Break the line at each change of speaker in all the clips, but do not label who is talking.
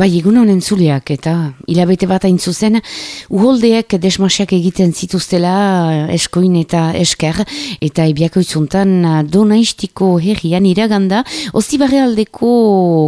Bai, egun honen zuleak eta hilabete bat hain zuzen, uholdeek desmasiak egiten zituztela eskoin eta esker, eta ebiako izuntan donaistiko herrian iraganda, ozibarre aldeko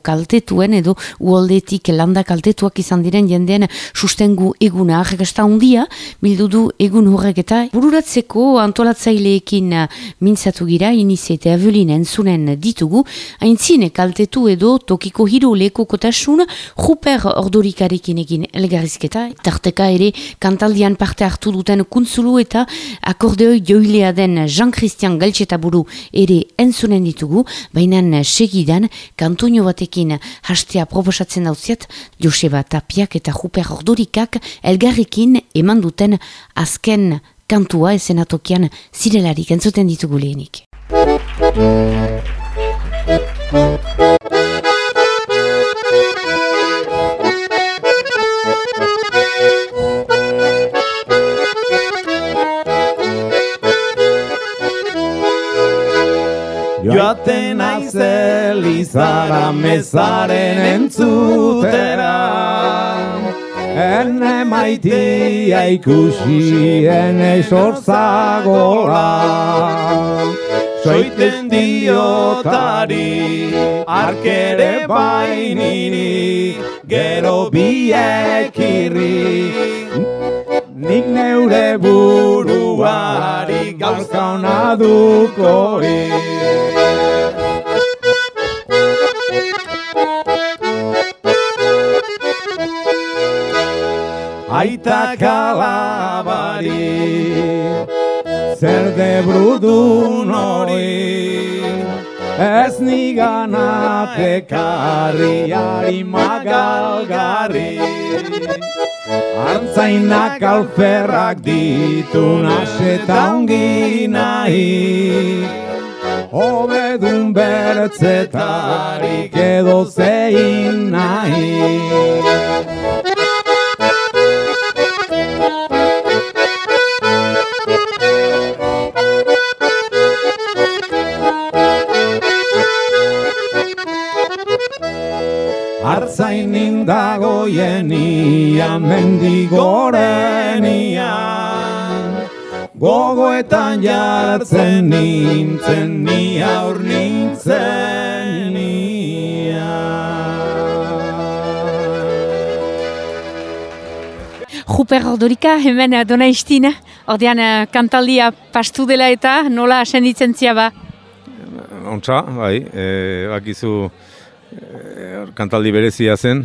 kaltetuen edo uholdetik landa kaltetuak izan diren jendean sustengu eguna, arrekasta undia, bildu du egun horrek eta bururatzeko antolatzaileekin mintzatu gira, inizi eta avelinen zunen ditugu, haintzine kaltetu edo tokiko hiru leko kotasun, Ruper ordurikarekin egin elgarrizketa, tarteka ere kantaldian parte hartu duten kuntzulu eta akordeoi joilea den Jean-Christian Galtxetaburu ere entzunen ditugu, baina segidan kantonio batekin hastea proposatzen dauziat, Joseba Tapiak eta Ruper ordurikak elgarrekin eman duten azken kantua esenatokian zirelarik entzuten ditugu lehenik.
Izara mezaren entzutera. Ene maitia ikusi ene sortzagola Soiten diotari arkere bainini Gero biekirri Nik neure buruari gauza hona dukori Aita kalabari Zer de brudun hori Ez nigan atekarri Ari magalgarri. Artzainak alferrak ditu Naseta ongi nahi. Obedun bertzetarik edo zein nahi Artzain indagoien ia mendigorenian Gogoetan jartzen nintzen ni aur nintzen
Juper Ordorika, hemen dona istin, ordean kantaldia pastu dela eta nola asenditzen ba?
Ontsa, bai, e, bakizu kantaldi berezia zen,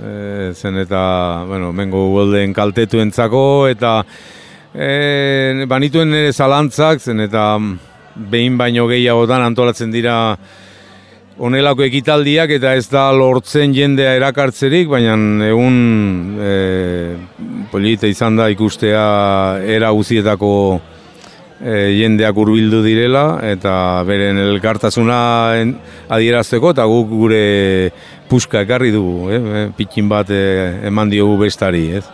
e, zen eta, bueno, mengo uoldeen kaltetu entzako, eta e, banituen nire zalantzak, zen eta behin baino gehiagotan antolatzen dira onelako ekitaldiak eta ez da lortzen jendea erakartzerik, baina egun e, polita izan da ikustea era guzietako e, jendeak hurbildu direla eta beren elkartasuna adierazteko eta guk gure puska ekarri dugu, eh? eh pikin bat eh, eman diogu bestari. Ez?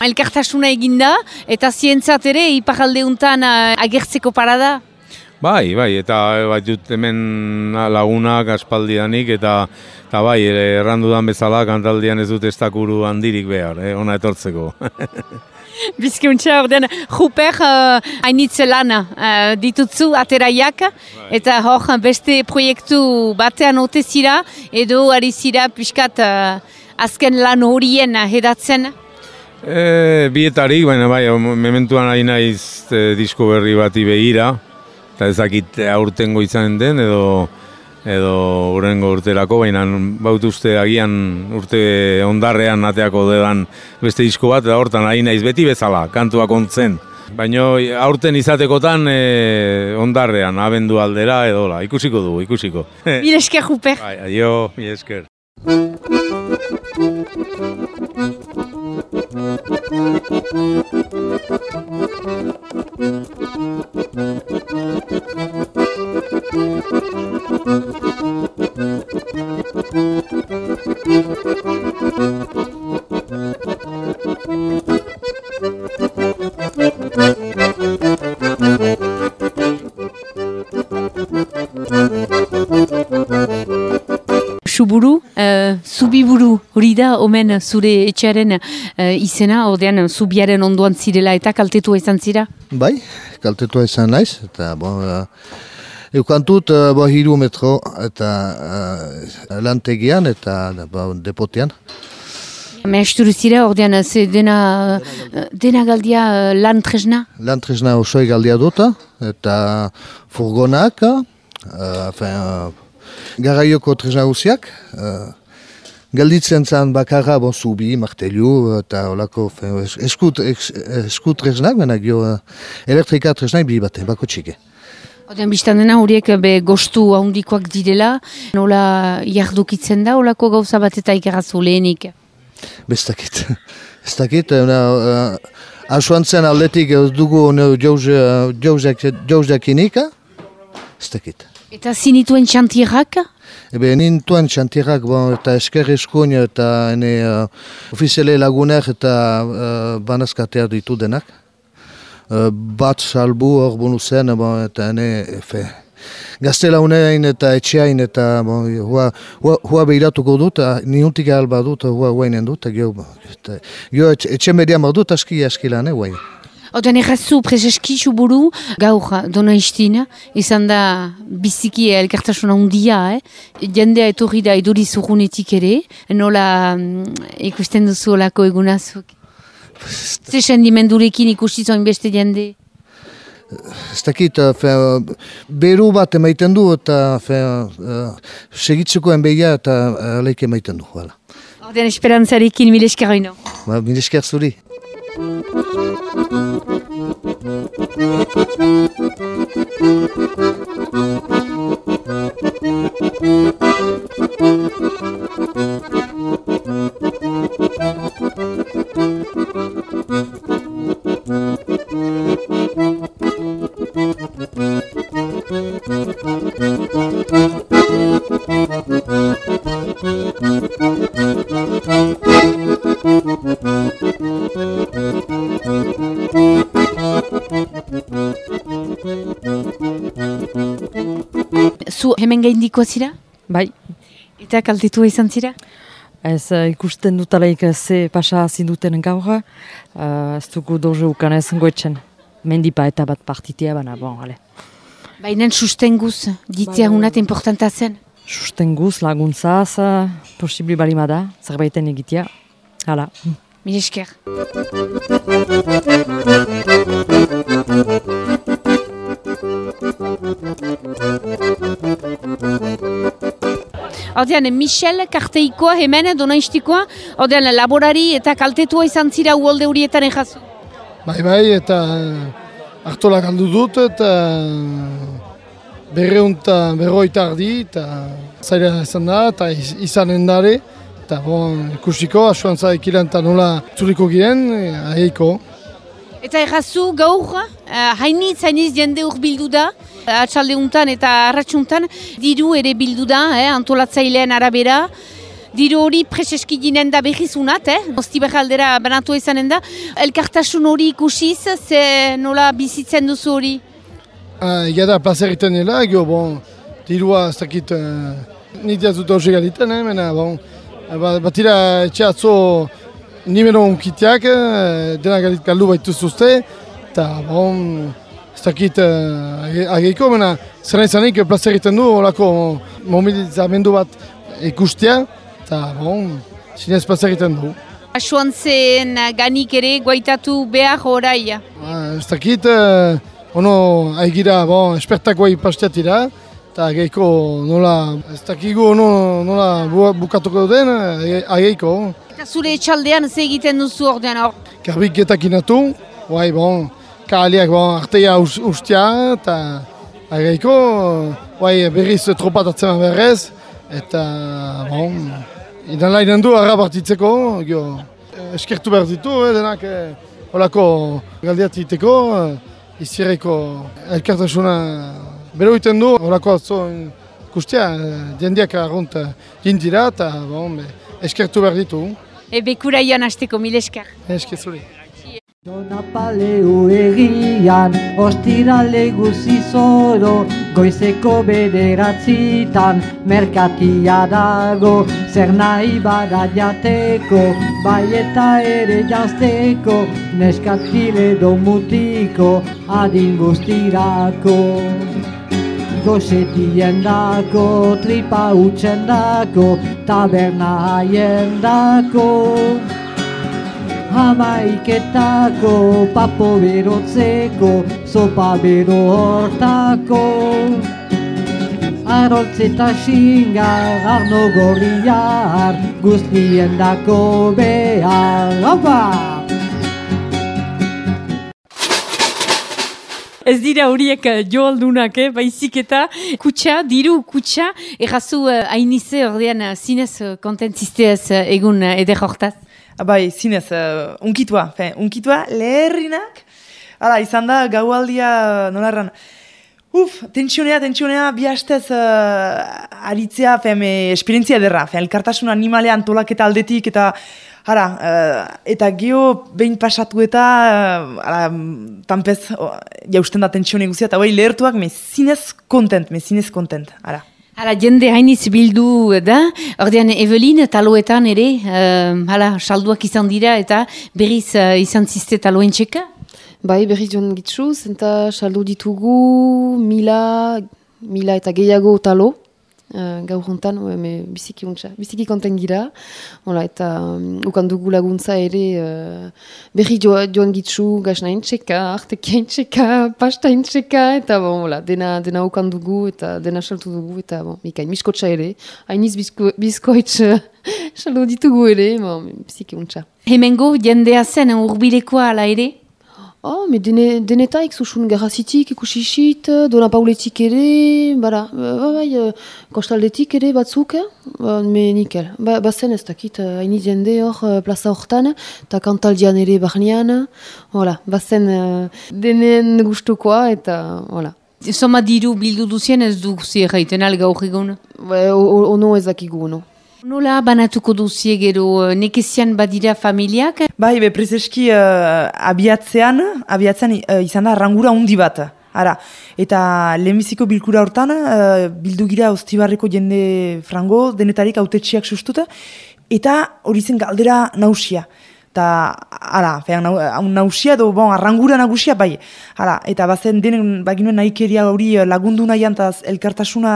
Elkartasuna eginda eta zientzat ere iparalde untan eh, agertzeko parada?
Bai, bai, eta bat dut hemen lagunak aspaldianik eta eta bai, errandudan bezala kantaldian ez dut estakuru handirik behar, eh? ona etortzeko.
Bizkuntza, ordean, Juper uh, hainitze lana uh, ditutzu ateraiak, bai. eta hor beste proiektu batean ote zira, edo ari zira pixkat uh, azken lan horien hedatzen?
E, bietarik, baina bai, mementuan ari naiz e, disko berri bati behira, eta ezakit aurtengo izan den, edo edo urrengo urterako, baina baut uste agian urte ondarrean ateako dedan beste disko bat, eta hortan ari naiz beti bezala, kantuak ontzen. Baina aurten izatekotan e, ondarrean, abendu aldera edo la, ikusiko dugu, ikusiko.
Mil esker, Ruper.
Bai, adio, mil esker.
Suburu, uh, subiburu, hori da omen zure etxearen uh, izena, ordean zubiaren ondoan zirela eta kaltetua izan zira?
Bai, kaltetua izan naiz, eta bon, uh, eukantut uh, bo hiru metro eta uh, lantegian eta bo, depotean.
Maesturu zira, ordean, ze dena, dena galdia lan tresna?
Lan tresna osoi galdia duta, eta furgonak, uh, fin, uh, garaioko tresna guziak, uh, Galditzen zen bakarra bon zubi, martelu, eta olako eskut, eskut tresnak, baina gio elektrika tresnak bi baten, bako txike.
Oden biztan dena horiek be gostu handikoak direla, nola jardukitzen da, olako gauza bat eta ikarazu lehenik?
Bestakit. Bestakit, uh, asuan zen aldetik dugu jauzak inika, bestakit.
Eta zinituen txantirrak?
Ebe, nintuen txantirrak, bon, eta esker eskuin eta ene uh, ofiziale laguner eta uh, banazkatea ditu denak. Uh, bat salbu hor bonu zen, bon, eta ene, efe, gaztela unein eta etxeain eta bon, hua, hua, hua behiratuko dut, niuntik ahal badut, hua huainen dut, eta gio etxe median badut aski aski lan, eh,
Oten errazu prezeski buru, gaur dona istina, izan da biziki elkartasuna handia, eh? jendea etorri da iduri zurunetik ere, nola mm, ikusten duzu olako egunazuk. Ze sendimendurekin ikusti zoin beste jende?
Ez dakit, uh, beru bat emaiten du eta uh, segitzeko enbeia eta uh, leike emaiten du.
Oten esperantzarekin mile esker oino.
Ba, mile esker zuri. Thank you.
Zu hemen gaindiko zira?
Bai.
Eta kaltetua izan zira?
Ez uh, ikusten dutalaik ze pasa zinduten gaur, uh, ez dugu doze ukan ez goetxen. Mendipa eta bat partitia bana, bon, ale.
Baina sustenguz, ditzea bai, hunat importanta zen?
Sustenguz, laguntzaz, posibli balimada, zerbaiten egitea, hala.
Mil esker. Odean, Michel karteikoa hemen donaistikoa, odean, laborari eta kaltetua izan zira uolde horietan ejazu?
Bai, bai, eta hartolak aldu dut, eta berreunta, berroita ardi, eta zaila izan da, eta izanen dare, eta bon, ikusiko, asuan zaikilan eta nola zuriko giren, ahiko.
Eta errazu gaur, uh, hainitz, hainitz jende hor da, atxalde untan eta arratxuntan, diru ere bildu da, eh, antolatzailean arabera, diru hori preseski ginen da behizunat, eh? Osti behaldera banatu izanen da. Elkartasun hori ikusiz, ze nola bizitzen duzu hori?
Uh, Ega da, plazer iten dela, ego, bon, dirua, ez dakit, uh, nitia zut hori galiten, eh, mena, bon, batira etxe atzo, nimero unkiteak, eh, dena galit galdu baitu eta bon, ez dakit uh, ageiko, mena zena izanik plazer egiten du, horako mobilizamendu bat ikustea, eta bon, zinez plazer egiten du.
Asuan zen ganik ere guaitatu behar horai?
Uh, ez dakit, uh, ono, aigira, bon, espertako ipasteatira, eta ageiko nola, ez dakigu nola bukatuko duten, ageiko.
Zure etxaldean ze egiten duzu ordean hor?
Garbiketak inatu, guai, bon, kaaliak bon, arteia ustia, eta agaiko, guai, berriz tropatatzen berrez, eta, bon, idan du arra partitzeko, gio, eskertu behar ditu, eh, denak, eh, holako galdiat diteko, eh, izireko elkartasuna bero iten du, holako atzo, kustia, eh, jendiak argunt jindira, eta, bon, eskertu behar ditu.
Ebe kuraian hasteko mil esker.
Esker zuri.
Dona paleu egian, ostirale guzi zoro, Goizeko bederatzitan merkatia dago Zer nahi bada jateko, bai eta ere jazteko Neskatile do mutiko, adin guztirako Gozetien dako, tripa utzen dako, taberna haien dako Hamaiketako, papo berotzeko, sopa bero hortako. Aroltze eta xingar, arno gorriar, guztien dako behar. Opa!
Ez dira horiek eh, joaldunak, eh? baizik eta kutsa, diru kutsa, errazu uh, hainize ordean uh, zinez uh, kontentzizteaz uh, egun uh, eder hortaz.
Bai, zinez, uh, unkitua, fe, unkitua, leherrinak, hala, izan da, gaualdia, nolarran, uf, tentsionea, tentsionea, bi hastez uh, aritzea, fe, esperientzia derra, fe, elkartasun animalea antolaketa aldetik, eta, Hara, uh, eta geho behin pasatu eta uh, tanpez uh, jausten da tentsione guzia, eta bai lehertuak me zinez kontent, me zinez kontent, hara.
Hala, jende hainiz bildu da, ordean Evelin taloetan ere, uh, hala, salduak izan dira eta berriz uh, izan ziste taloen txeka?
Bai, berriz joan gitzuz, eta saldu ditugu mila, mila eta gehiago talo. Uh, gaur juntan, biziki untsa, biziki konten gira, Hola, eta um, ukandugu laguntza ere uh, berri joan gitzu gasna intxeka, artekia intxeka, pasta intxeka, eta bon, hola, dena, dena ukandugu eta dena saltu dugu, eta bon, mikain, miskotxa ere, hainiz bizko, bizkoitz saldu ditugu ere, bon, biziki untsa.
Hemengo jendea zen urbilekoa ala ere?
Oh, me dene, denetaik zuxun garrazitik ikusisit, dona pauletik ere, bara, ba, bai, uh, kostaldetik ere batzuk, ba, me nikel. Ba, bazen ez dakit, haini uh, jende hor plaza hortan, eta kantaldian ere barnean, hola, bazen uh, denen gustukoa, eta, hola.
Soma diru bildu duzien ez du zierraiten alga hori gona?
Ba, ono ez dakigu, ono.
Nola banatuko duzie gero, nekezian badira familiak?
Bai, be, prezeski uh, abiatzean, abiatzean uh, izan da rangura undi bat. Ara, eta lehenbiziko bilkura hortan, uh, bildu gira ostibarreko jende frango, denetarik autetxiak sustuta, eta hori zen galdera nausia. Ta, ara, fean, nausia edo, bon, arrangura nagusia, bai. Ara, eta bazen denen, baginuen nahikeria hori eh, lagundu nahian, eta elkartasuna,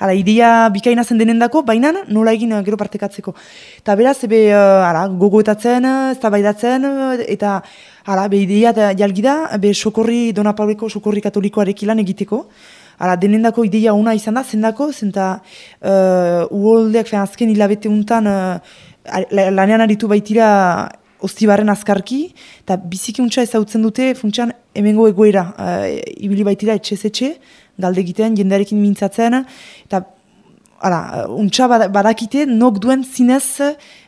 ara, idea bikaina zen denendako, baina nola egin eh, gero partekatzeko. Eta beraz, ebe, uh, ara, gogoetatzen, ez da baidatzen, eta, ara, be, idea jalgida, be, sokorri, Dona Pauleko sokorri katolikoarek ilan egiteko. Ara, denendako ideia una izan da, zendako, zenta, uh, uholdeak, azken hilabete untan, uh, lanean aritu baitira, Ostibarren azkarki, eta biziki untsa ezautzen dute, funtsan, hemengo egoera, uh, ibili baitira etxez etxe, galde egiten, jendearekin mintzatzen, eta Hala, untsa badakite, nok duen zinez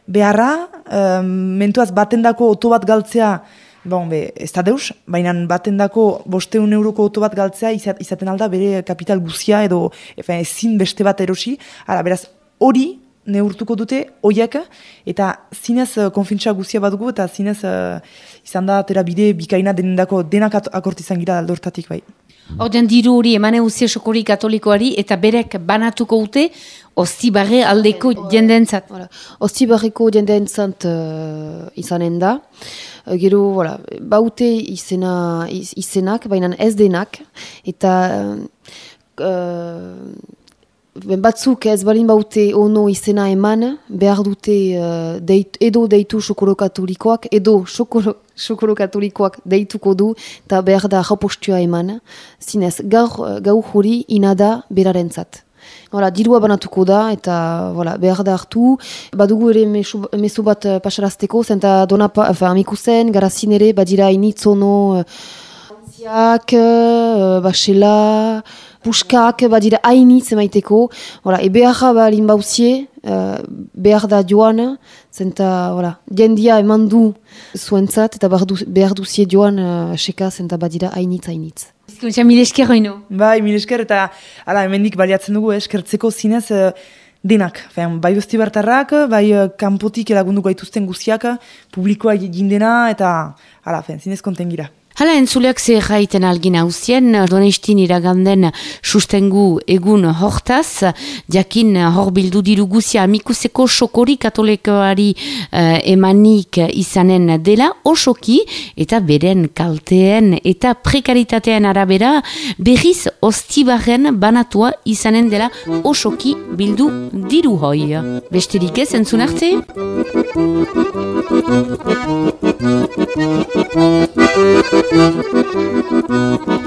beharra, um, mentuaz batendako oto bat galtzea, bon, be, ez da deus, baina batendako bosteun euroko oto bat galtzea izaten alda bere kapital guzia edo ezin beste bat erosi. Hala, beraz, hori neurtuko dute oiak eta zinez uh, konfintza guzia bat dugu eta zinez uh, izan da atera bide bikaina denendako denak akortizan gira aldortatik bai.
Horten diru hori emane uzia sokori katolikoari eta berek banatuko ute ostibarre aldeko jendentzat.
Ostibarreko jendentzat uh, izanen da. Uh, gero, voilà, baute izena, izenak, baina ez denak. Eta... Uh, batzuk ez balin baute ono izena eman, behar dute uh, edo deitu sokolo katolikoak, edo sokolo, katolikoak deituko du, eta behar da japostua eman. Zinez, gaur gau hori inada beraren zat. Hala, dirua banatuko da, eta voilà, behar da hartu. Badugu ere mesu, bat uh, pasarazteko, zenta dona pa, amikusen, garazin ere, badira initzono, uh, antziak, uh, basela, puskak badira hainitz emaiteko, voilà, e beharra balin bauzie, uh, behar da joan, zenta, voilà, jendia eman du zuentzat, eta behar, du, behar duzie joan uh, seka, zenta badira hainitz hainitz.
Ezkuntza, mil esker hoino?
Bai, mil esker, eta ala, hemendik baliatzen dugu, eskertzeko zinez, uh, denak, Fean, bai besti bartarrak, bai uh, kanpotik elagundu gaituzten guziak, publikoa jindena, eta ala, fean, zinez konten gira.
Hala entzuleak ze jaiten algin hauzien, donestin iraganden sustengu egun hortaz, jakin hor bildu diru guzia amikuseko sokori katolekoari eh, emanik izanen dela osoki eta beren kalteen eta prekaritatean arabera berriz ostibaren banatua izanen dela osoki bildu diru hoi. Besterik ez entzun arte? Thank you.